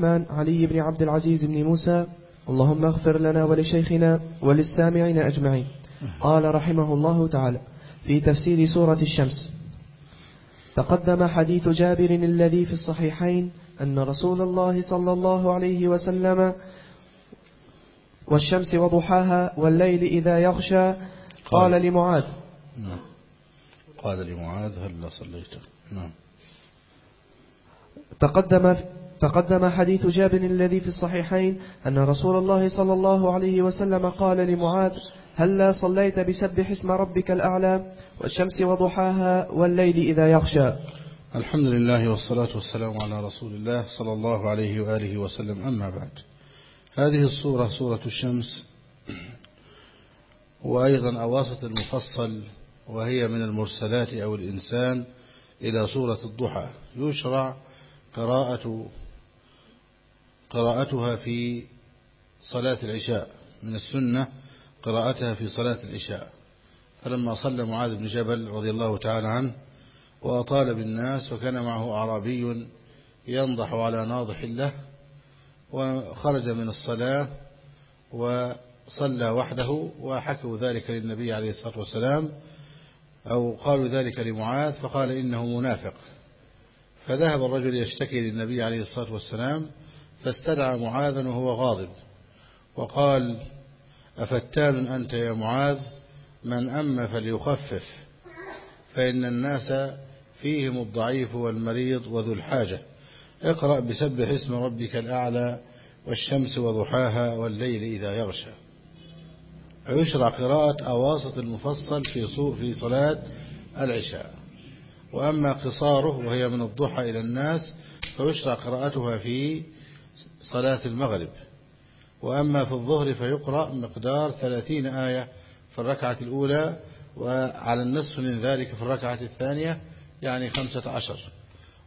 من علي بن عبد العزيز بن موسى. اللهم اغفر لنا ولشيخنا وللسامعين أجمعين. قال رحمه الله تعالى في تفسير سورة الشمس. تقدم حديث جابر الذي في الصحيحين أن رسول الله صلى الله عليه وسلم والشمس وضحاها والليل إذا يغشى قال. لمعاذ. نعم. قال لمعاذ هل صليت؟ نعم. تقدم تقدم حديث جابر الذي في الصحيحين أن رسول الله صلى الله عليه وسلم قال لمعاذ هلا صليت بسبح اسم ربك الأعلى والشمس وضحاها والليل إذا يغشى الحمد لله والصلاة والسلام على رسول الله صلى الله عليه وآله وسلم. أما بعد هذه الصورة سورة الشمس وأيضا أواسط المفصل وهي من المرسلات أو الإنسان إلى سورة الضحى. يشرع قراءة قراءتها في صلاة العشاء. من السنة قراءتها في صلاة العشاء. فلما صلى معاذ بن جبل رضي الله تعالى عنه وأطال بالناس وكان معه أعرابي ينضح على ناضح له وخرج من الصلاة وصلى وحده وحكوا ذلك للنبي عليه الصلاة والسلام أو قالوا ذلك لمعاذ فقال إنه منافق. فذهب الرجل يشتكي للنبي عليه الصلاة والسلام فاستدعى معاذا وهو غاضب. وقال أفتان أنت يا معاذ؟ من أما فليخفف. فإن الناس فيهم الضعيف والمريض وذو الحاجة. اقرأ بسبح اسم ربك الأعلى والشمس وضحاها والليل إذا يغشى. ويشرع قراءة أواسط المفصل في في صلاة العشاء. وأما قصاره وهي من الضحى إلى الناس فيشرع قراءتها في صلاة المغرب. وأما في الظهر فيقرأ مقدار ثلاثين آية في الركعة الأولى وعلى النصف من ذلك في الركعة الثانية يعني خمسة عشر.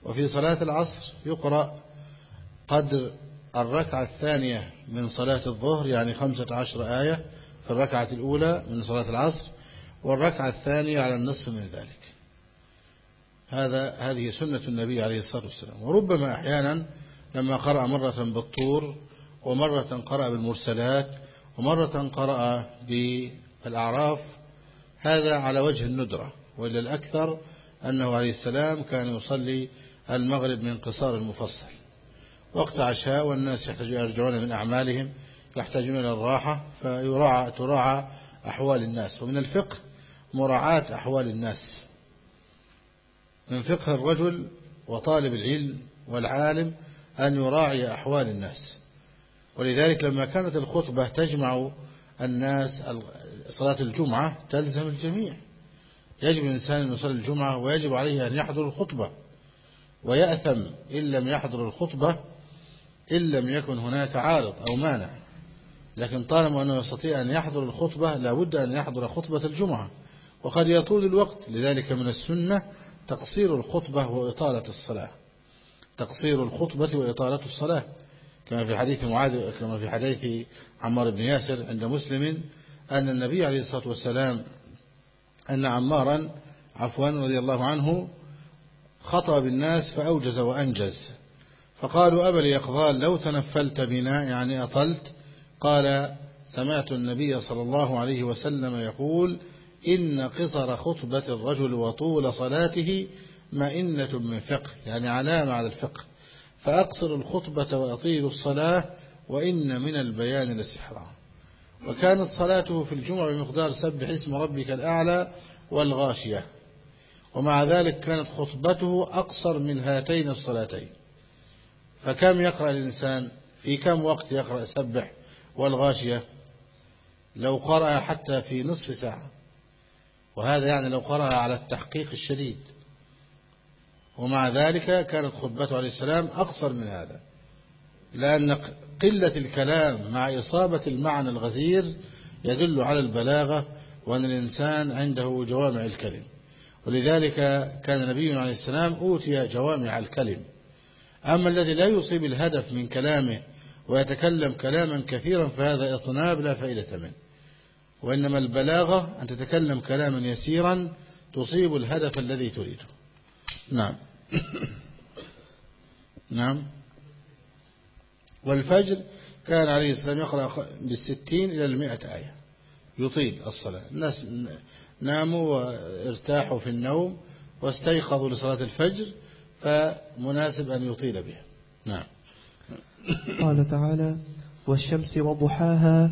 وفي صلاة العصر يقرأ قدر الركعة الثانية من صلاة الظهر يعني خمسة عشر آية في الركعة الأولى من صلاة العصر والركعة الثانية على النصف من ذلك. هذا هذه سنة النبي عليه الصلاة والسلام. وربما أحيانا لما قرأ مرة بالطور ومرة قرأ بالمرسلات ومرة قرأ بالأعراف هذا على وجه الندرة. وإلا الأكثر أنه عليه السلام كان يصلي المغرب من قصار المفصل. وقت عشاء والناس يرجعون من أعمالهم يحتاجون إلى الراحة فيراعى تراعى أحوال الناس. ومن الفقه مراعاة أحوال الناس. من فقه الرجل وطالب العلم والعالم أن يراعي أحوال الناس. ولذلك لما كانت الخطبة تجمع الناس صلاة الجمعة تلزم الجميع. يجب الإنسان أن يصلي الجمعة ويجب عليه أن يحضر الخطبة. ويأثم إن لم يحضر الخطبة إن لم يكن هناك عارض أو مانع. لكن طالما أنه يستطيع أن يحضر الخطبة لابد أن يحضر خطبة الجمعة. وقد يطول الوقت. لذلك من السنة تقصير الخطبة وإطالة الصلاة. تقصير الخطبة وإطالة الصلاة كما في حديث معاذ كما في حديث عمار بن ياسر عند مسلم أن النبي عليه الصلاة والسلام أن عمارا عفوا رضي الله عنه خطأ بالناس فأوجز وأنجز. فقالوا أبا يقضال لو تنفلت بنا يعني أطلت قال سمعت النبي صلى الله عليه وسلم يقول إن قصر خطبة الرجل وطول صلاته مئنة من فقه يعني علامة على الفقه. فأقصر الخطبة وأطيل الصلاة وإن من البيان لسحرا وكانت صلاته في الجمعة بمقدار سبح اسم ربك الأعلى والغاشية. ومع ذلك كانت خطبته أقصر من هاتين الصلاتين. فكم يقرأ الإنسان؟ في كم وقت يقرأ سبح والغاشية؟ لو قرأ حتى في نصف ساعة. وهذا يعني لو قرأ على التحقيق الشديد. ومع ذلك كانت خطبته عليه السلام أقصر من هذا لأن قلة الكلام مع إصابة المعنى الغزير يدل على البلاغة وأن الإنسان عنده جوامع الكلم. ولذلك كان نبينا عليه السلام أوتي جوامع الكلم. أما الذي لا يصيب الهدف من كلامه ويتكلم كلاما كثيرا فهذا إطناب لا فائدة منه. وإنما البلاغة أن تتكلم كلاما يسيرا تصيب الهدف الذي تريده. نعم. نعم. والفجر كان عليه السلام يقرأ بالستين إلى المئة آية. يطيل الصلاة. الناس ناموا وارتاحوا في النوم واستيقظوا لصلاة الفجر فمناسب أن يطيل بها. نعم. قال تعالى والشمس وضحاها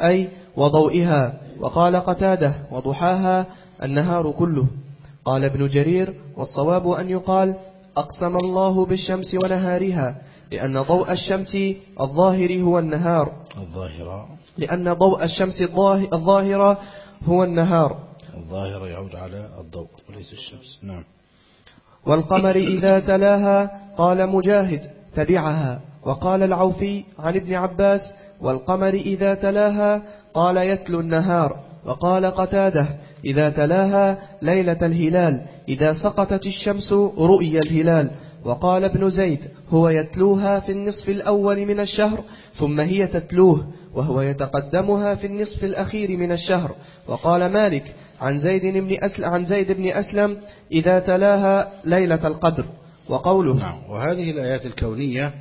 أي وضوئها. وقال قتادة وضحاها النهار كله. قال ابن جرير والصواب أن يقال أقسم الله بالشمس ونهارها لأن ضوء الشمس الظاهر هو النهار. الظاهرة لأن ضوء الشمس الظاهرة هو النهار. الظاهر يعود على الضوء وليس الشمس. نعم. والقمر إذا تلاها قال مجاهد تبعها. وقال العوفي عن ابن عباس والقمر إذا تلاها قال يتلو النهار. وقال قتادة إذا تلاها ليلة الهلال إذا سقطت الشمس رؤي الهلال. وقال ابن زيد هو يتلوها في النصف الأول من الشهر ثم هي تتلوه وهو يتقدمها في النصف الأخير من الشهر. وقال مالك عن زيد بن أسلم, عن زيد بن أسلم إذا تلاها ليلة القدر. وقوله نعم وهذه الآيات الكونية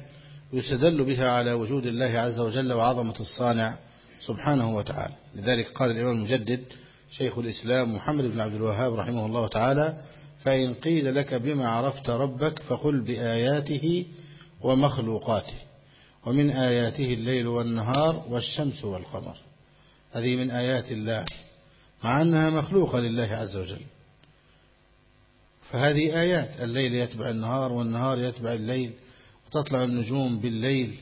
يستدل بها على وجود الله عز وجل وعظمة الصانع سبحانه وتعالى. لذلك قال الإمام المجدد شيخ الإسلام محمد بن عبد الوهاب رحمه الله تعالى فإن قيل لك بما عرفت ربك فقل بآياته ومخلوقاته ومن آياته الليل والنهار والشمس والقمر. هذه من آيات الله مع أنها مخلوقة لله عز وجل. فهذه آيات الليل يتبع النهار والنهار يتبع الليل. وتطلع النجوم بالليل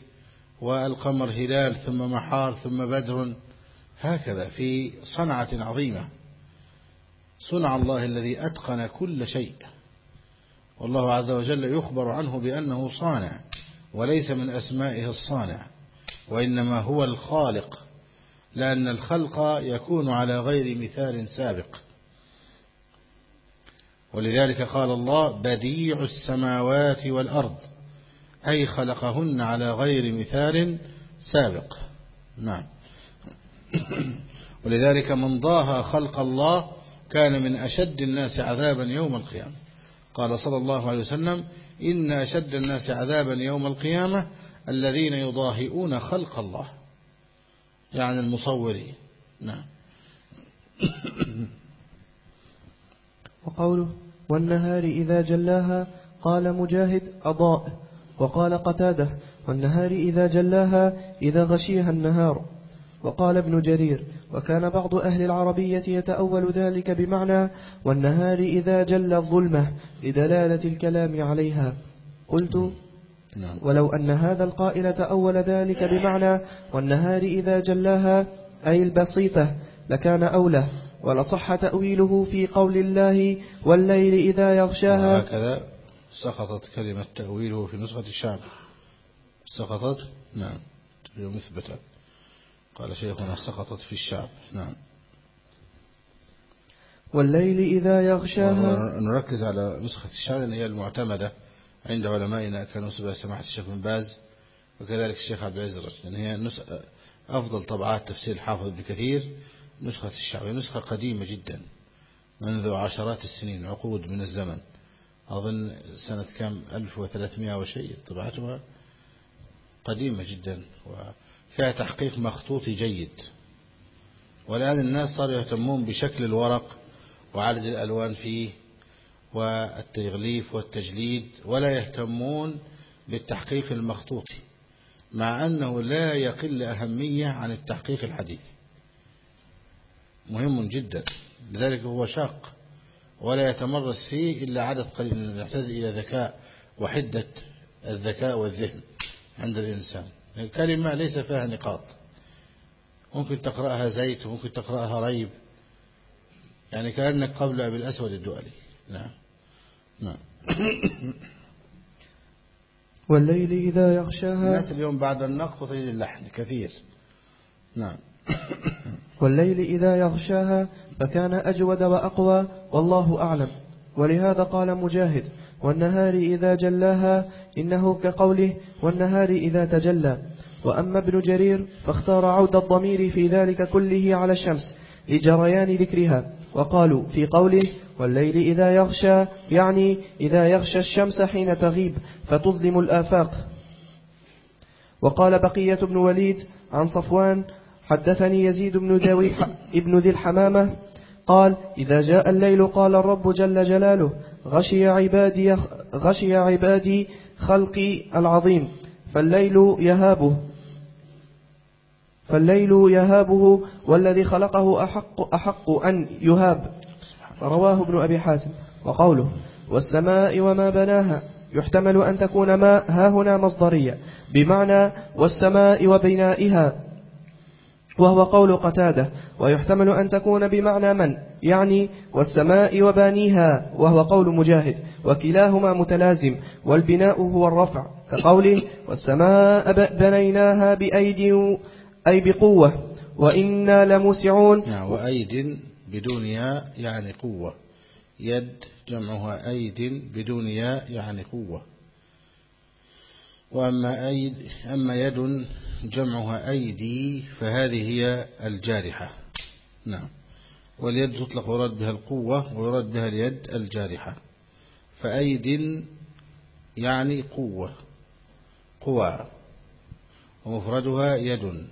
والقمر هلال ثم محار ثم بدر هكذا في صنعة عظيمة. صنع الله الذي أتقن كل شيء. والله عز وجل يخبر عنه بأنه صانع وليس من أسمائه الصانع وإنما هو الخالق لأن الخلق يكون على غير مثال سابق. ولذلك قال الله بديع السماوات والأرض. أي خلقهن على غير مثال سابق. نعم. ولذلك من ضاها خلق الله كان من أشد الناس عذابا يوم القيامة. قال صلى الله عليه وسلم إن أشد الناس عذابا يوم القيامة الذين يضاهئون خلق الله. يعني المصورين. نعم. وقوله والنهار إذا جلاها قال مجاهد أضاء. وقال قتادة والنهار إذا جلاها إذا غشيها النهار. وقال ابن جرير وكان بعض أهل العربية يتأول ذلك بمعنى والنهار إذا جل الظلمة لدلالة الكلام عليها. قلت نعم. ولو أن هذا القائل تأول ذلك بمعنى والنهار إذا جلاها أي البسيطة لكان أولى ولصح تأويله في قول الله والليل إذا يغشاها. سقطت كلمة تأويله في نسخة الشعب سقطت؟ نعم. مثبتة قال شيخنا سقطت في الشعب نعم. والليل إذا يغشاها. نركز على نسخة الشعب لأن هي المعتمدة عند علمائنا كنسبة سماحة الشيخ بن باز وكذلك الشيخ عبد العزيز يعني هي أفضل طبعات تفسير الحافظ ابن كثير نسخة الشعب نسخة قديمة جدا منذ عشرات السنين عقود من الزمن. أظن سنة كم؟ 1300 وشيء طبعتها قديمة جدا وفيها تحقيق مخطوطي جيد. والآن الناس صاروا يهتمون بشكل الورق وعدد الألوان فيه والتغليف والتجليد ولا يهتمون بالتحقيق المخطوطي مع أنه لا يقل أهمية عن التحقيق الحديث. مهم جدا لذلك هو شاق. ولا يتمرس فيه إلا عدد قليل يحتاج إلى ذكاء وحدة الذكاء والذهن عند الإنسان. الكلمة ليس فيها نقاط. ممكن تقرأها زيت وممكن تقرأها ريب. يعني كأنك قبل أبي الأسود الدؤلي نعم. نعم. والليل إذا يغشاها الناس اليوم بعد النقط تجد اللحن كثير. نعم. والليل إذا يغشاها فكان أجود وأقوى والله أعلم. ولهذا قال مجاهد والنهار إذا جلاها إنه كقوله والنهار إذا تجلى. وأما ابن جرير فاختار عود الضمير في ذلك كله على الشمس لجريان ذكرها. وقالوا في قوله والليل إذا يغشى يعني إذا يغشى الشمس حين تغيب فتظلم الآفاق. وقال بقية بن وليد عن صفوان حدثني يزيد بن, ذوي ابن ذي الحمامة قال إذا جاء الليل قال الرب جل جلاله غشي عبادي, غشي عبادي خلقي العظيم فالليل يهابه فالليل يهابه والذي خلقه أحق, أحق أن يهاب. رواه ابن أبي حاتم. وقوله والسماء وما بناها يحتمل أن تكون ما ها هنا مصدرية بمعنى والسماء وبنائها. وهو قول قتادة ويحتمل أن تكون بمعنى من؟ يعني والسماء وبانيها وهو قول مجاهد وكلاهما متلازم والبناء هو الرفع كقوله والسماء بنيناها بأيد أي بقوة وإنا لموسعون. نعم وأيد بدون ياء يعني قوة يد جمعها أيد بدون ياء يعني قوة. وأما أيد أما يد جمعها أيدي فهذه هي الجارحة. نعم. واليد تطلق ويراد بها القوة ويراد بها اليد الجارحة. فأيد يعني قوة قوى. ومفردها يد.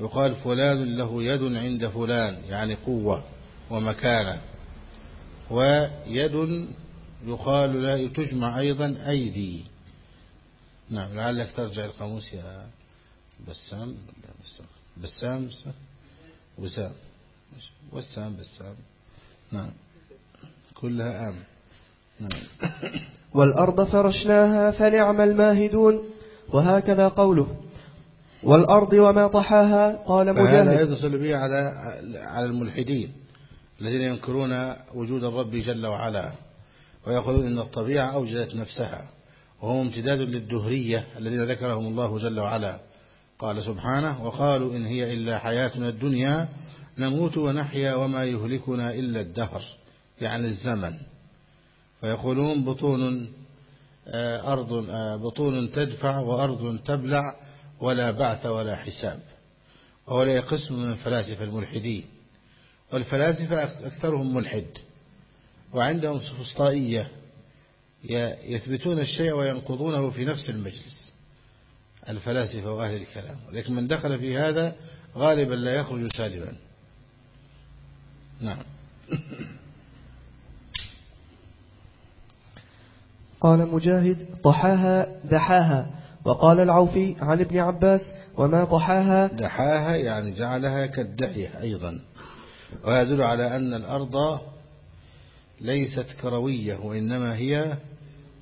يقال فلان له يد عند فلان يعني قوة ومكانة. ويد يقال لا تجمع أيضا أيدي. نعم لعلك ترجع القاموس يا بسام. بسام. وسام. وسام بسام. نعم. كلها آم. نعم. والأرض فرشناها فنعم الماهدون. وهكذا قوله. والأرض وما طحاها قال مجاهد. هذا يتصل به على على الملحدين الذين ينكرون وجود الرب جل وعلا ويقولون إن الطبيعة أوجدت نفسها. وهو امتداد للدهرية الذين ذكرهم الله جل وعلا. قال سبحانه وقالوا إن هي إلا حياتنا الدنيا نموت ونحيا وما يهلكنا إلا الدهر يعني الزمن. فيقولون بطون آه، أرض آه، بطون تدفع وأرض تبلع ولا بعث ولا حساب. وهو قسم من الفلاسفة الملحدين. والفلاسفة أكثرهم ملحد وعندهم سفسطائية. يثبتون الشيء وينقضونه في نفس المجلس. الفلاسفة وأهل الكلام. لكن من دخل في هذا غالبا لا يخرج سالما. نعم. قال مجاهد طحاها دحاها. وقال العوفي عن ابن عباس وما طحاها دحاها يعني جعلها كالدحية أيضا. ويدل على أن الأرض ليست كروية وإنما هي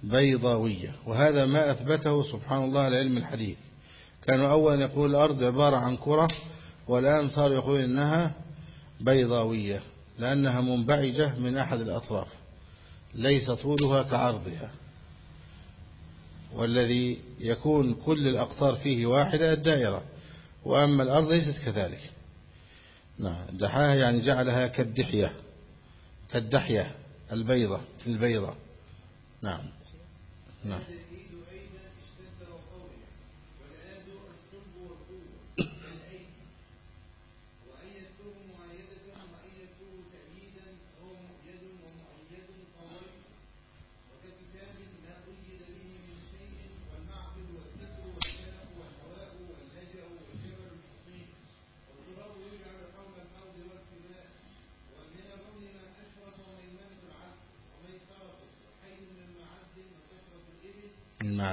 بيضاوية وهذا ما أثبته سبحان الله لعلم الحديث. كانوا أولا يقول الأرض عبارة عن كرة والآن صار يقول إنها بيضاوية لأنها منبعجة من أحد الأطراف ليس طولها كعرضها. والذي يكون كل الأقطار فيه واحدة الدائرة وأما الأرض ليست كذلك. نعم دحاها يعني جعلها كالدحية كالدحية البيضة البيضة. نعم. نعم.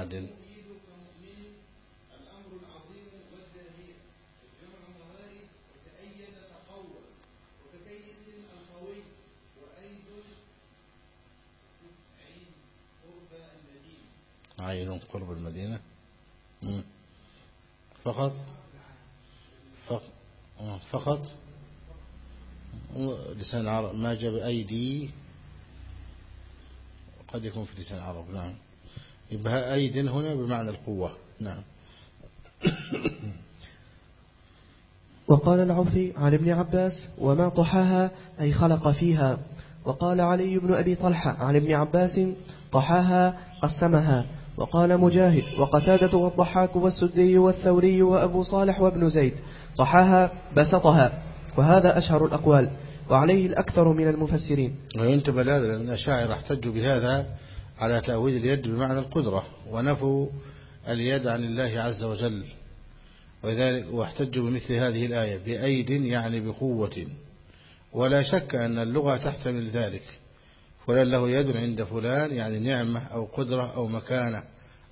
المعدن عين قرب المدينة. فقط. فقط. لسان العرب. ما جاب أيدي. قد يكون في لسان العرب. نعم. يبقى أيد هنا بمعنى القوة. نعم. وقال العوفي عن ابن عباس وما طحاها أي خلق فيها. وقال علي بن أبي طلحة عن ابن عباس طحاها قسمها. وقال مجاهد وقتادة والضحاك والسدي والثوري وأبو صالح وابن زيد طحاها بسطها. وهذا أشهر الأقوال. وعليه الأكثر من المفسرين. وينتبه لهذا لأن الأشاعر احتجوا بهذا على تأويل اليد بمعنى القدرة ونفوا اليد عن الله عز وجل. وذلك واحتجوا بمثل هذه الآية بأيد يعني بقوة. ولا شك أن اللغة تحتمل ذلك. فلان له يد عند فلان يعني نعمة أو قدرة أو مكانة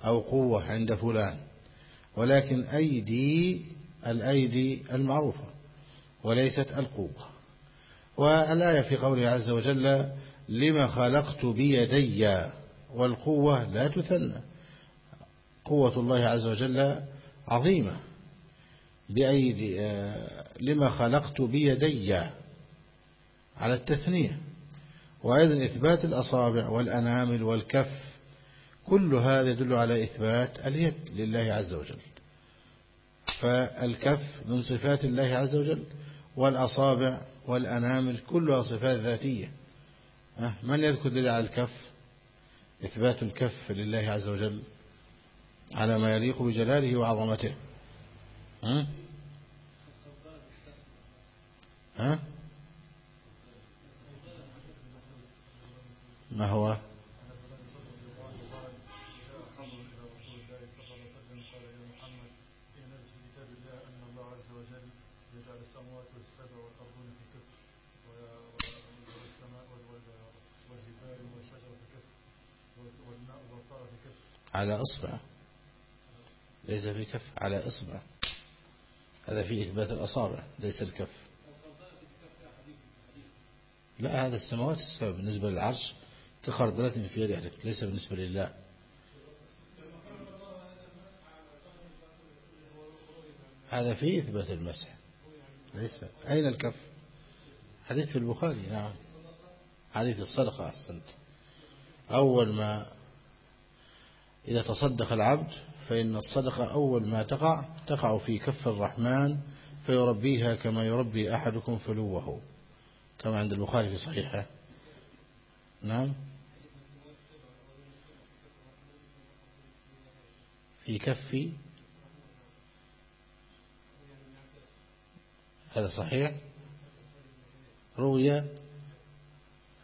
أو قوة عند فلان. ولكن أيدي الأيدي المعروفة وليست القوة. والآية في قوله عز وجل لما خلقت بيدي والقوة لا تثنى. قوة الله عز وجل عظيمة. بأيدي آه، لما خلقت بيدي. على التثنية. وأيضا إثبات الأصابع والأنامل والكف. كل هذا يدل على إثبات اليد لله عز وجل. فالكف من صفات الله عز وجل. والأصابع والأنامل كلها صفات ذاتية. من يذكر دليل على الكف؟ إثبات الكف لله عز وجل على ما يليق بجلاله وعظمته ها؟ ها؟ ما هو على إصبع. ليس في كف على إصبع. هذا في إثبات الأصابع ليس الكف. لا هذا السماوات السبب بالنسبة للعرش كخردلة في يد ليس بالنسبة لله. هذا في إثبات المسح. ليس. أين الكف؟ حديث في البخاري نعم. حديث الصدقة أحسنت. أول ما إذا تصدق العبد فإن الصدقة أول ما تقع تقع في كف الرحمن فيربيها كما يربي أحدكم فلوه. كما عند البخاري في صحيحه. نعم. في كفي هذا صحيح. روي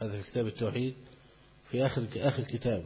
هذا في كتاب التوحيد في آخر آخر كتاب.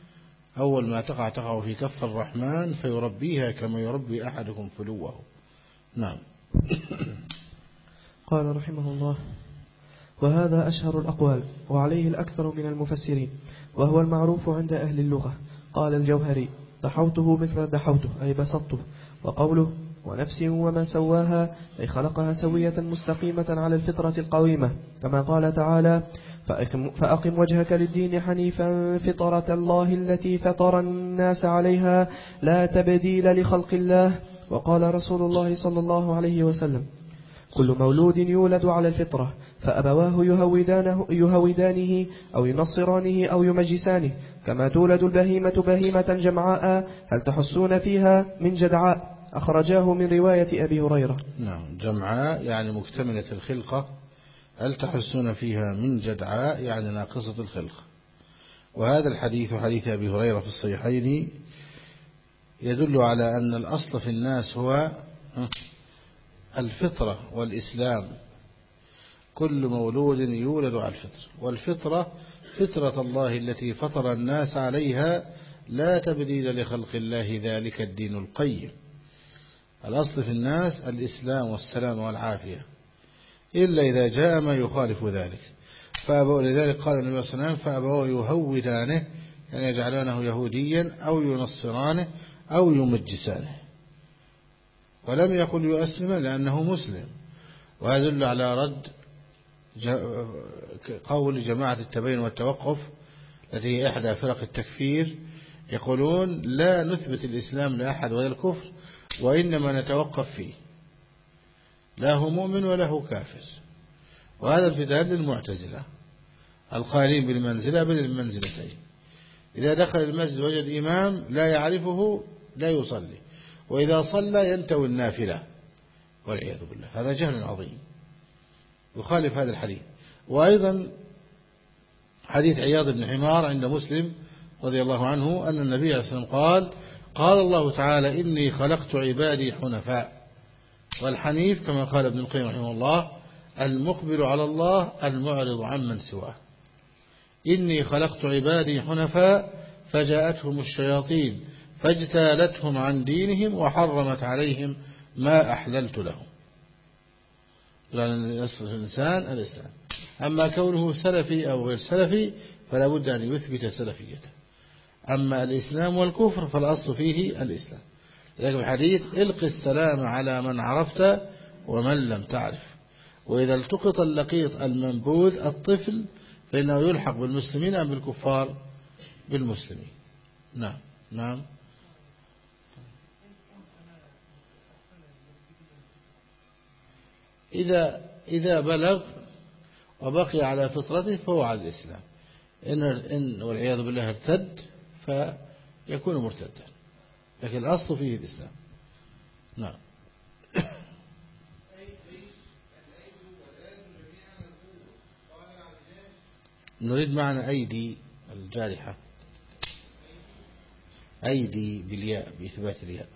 أول ما تقع تقع في كف الرحمن فيربيها كما يربي أحدكم فلوه. نعم. قال رحمه الله وهذا أشهر الأقوال وعليه الأكثر من المفسرين وهو المعروف عند أهل اللغة. قال الجوهري دحوته مثل دحوته أي بسطته. وقوله ونفس وما سواها أي خلقها سوية مستقيمة على الفطرة القويمة. كما قال تعالى فأقم وجهك للدين حنيفا فطرة الله التي فطر الناس عليها لا تبديل لخلق الله. وقال رسول الله صلى الله عليه وسلم كل مولود يولد على الفطرة فأبواه يهودانه, يهودانه أو ينصرانه أو يمجسانه كما تولد البهيمة بهيمة جمعاء هل تحسون فيها من جدعاء؟ أخرجاه من رواية أبي هريرة. نعم جمعاء يعني مكتملة الخلقة. هل تحسون فيها من جدعاء؟ يعني ناقصة الخلق. وهذا الحديث حديث أبي هريرة في الصحيحين يدل على أن الأصل في الناس هو الفطرة والإسلام. كل مولود يولد على الفطر. والفطرة فطرة الله التي فطر الناس عليها لا تبديل لخلق الله ذلك الدين القيم. الأصل في الناس الإسلام والسلام والعافية. إلا إذا جاء ما يخالف ذلك. فأبوا لذلك قال النبي صلى الله عليه وسلم فأبوا يهودانه يعني يجعلانه يهوديا أو ينصرانه أو يمجسانه. ولم يقل يؤسلم لأنه مسلم. وهذا يدل على رد قول جماعة التبين والتوقف التي هي إحدى فرق التكفير يقولون لا نثبت الإسلام لأحد ولا الكفر وإنما نتوقف فيه. لا هو مؤمن ولا هو كافر. وهذا امتداد للمعتزلة القائلين بالمنزلة بل المنزلتين. إذا دخل المسجد وجد إمام لا يعرفه لا يصلي. وإذا صلى ينتوي النافلة. والعياذ بالله. هذا جهل عظيم. يخالف هذا الحديث. وأيضا حديث عياض بن حمار عند مسلم رضي الله عنه أن النبي عليه الصلاة والسلام قال قال الله تعالى إني خلقت عبادي حنفاء. والحنيف كما قال ابن القيم رحمه الله المقبل على الله المعرض عمن سواه. إني خلقت عبادي حنفاء فجاءتهم الشياطين فاجتالتهم عن دينهم وحرمت عليهم ما أحللت لهم. لأن الإنسان الإسلام. أما كونه سلفي أو غير سلفي فلا بد أن يثبت سلفيته. أما الإسلام والكفر فالأصل فيه الإسلام. لذلك الحديث الق السلام على من عرفت ومن لم تعرف. وإذا التقط اللقيط المنبوذ الطفل فإنه يلحق بالمسلمين أم بالكفار بالمسلمين. نعم. نعم. إذا إذا بلغ وبقي على فطرته فهو على الإسلام. إن والعياذ بالله ارتد فيكون مرتدا. لكن الأصل فيه الإسلام. نعم. نريد معنى أيدي الجارحة. أيدي بالياء بإثبات الياء.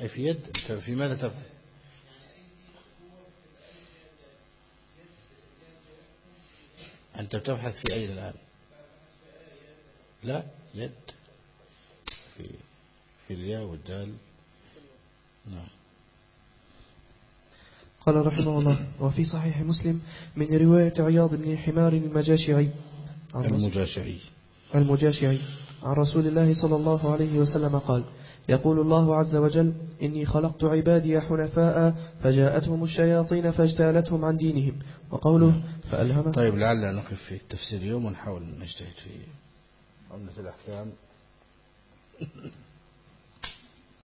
أي في يد؟ في ماذا تبحث أنت تبحث في أين الآن؟ لا يد في في الياء والدال. نعم. قال رحمه الله وفي صحيح مسلم من رواية عياض بن حمار المجاشعي. المجاشعي. المجاشعي. عن رسول الله صلى الله عليه وسلم قال يقول الله عز وجل إني خلقت عبادي حنفاء فجاءتهم الشياطين فاجتالتهم عن دينهم. وقوله فألهم طيب لعلنا نقف في التفسير يوم ونحاول نجتهد في عملة الأحكام